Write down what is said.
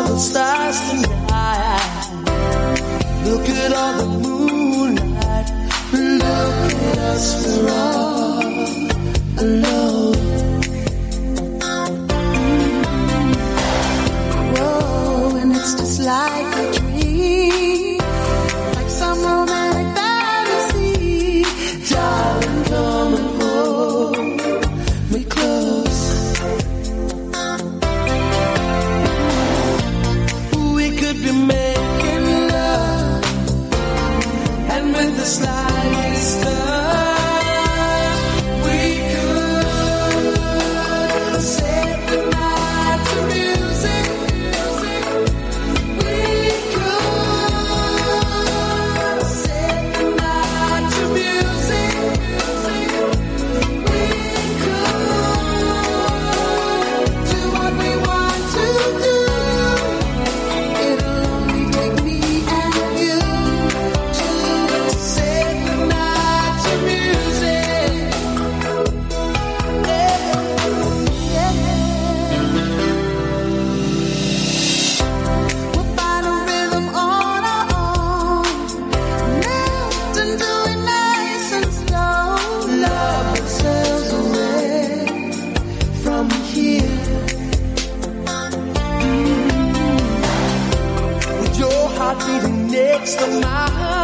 all the stars tonight. Look at all the moonlight. Look at us, we're all alone. Whoa, and it's just like a dream. waste of my